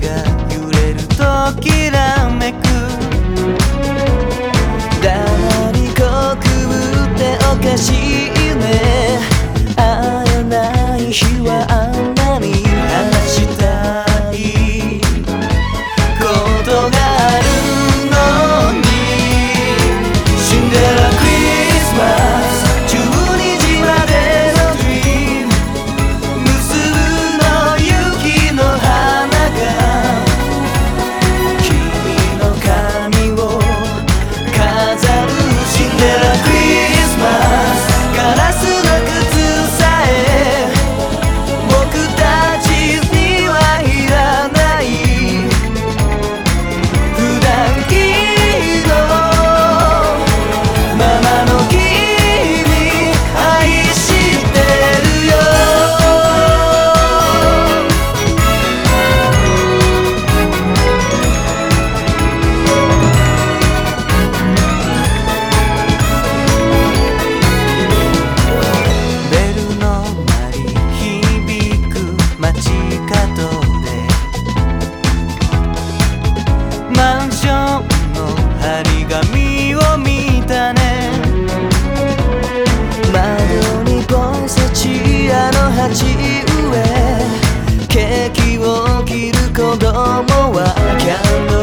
が揺れるときらめく。だにこくっておかしいね。もわかる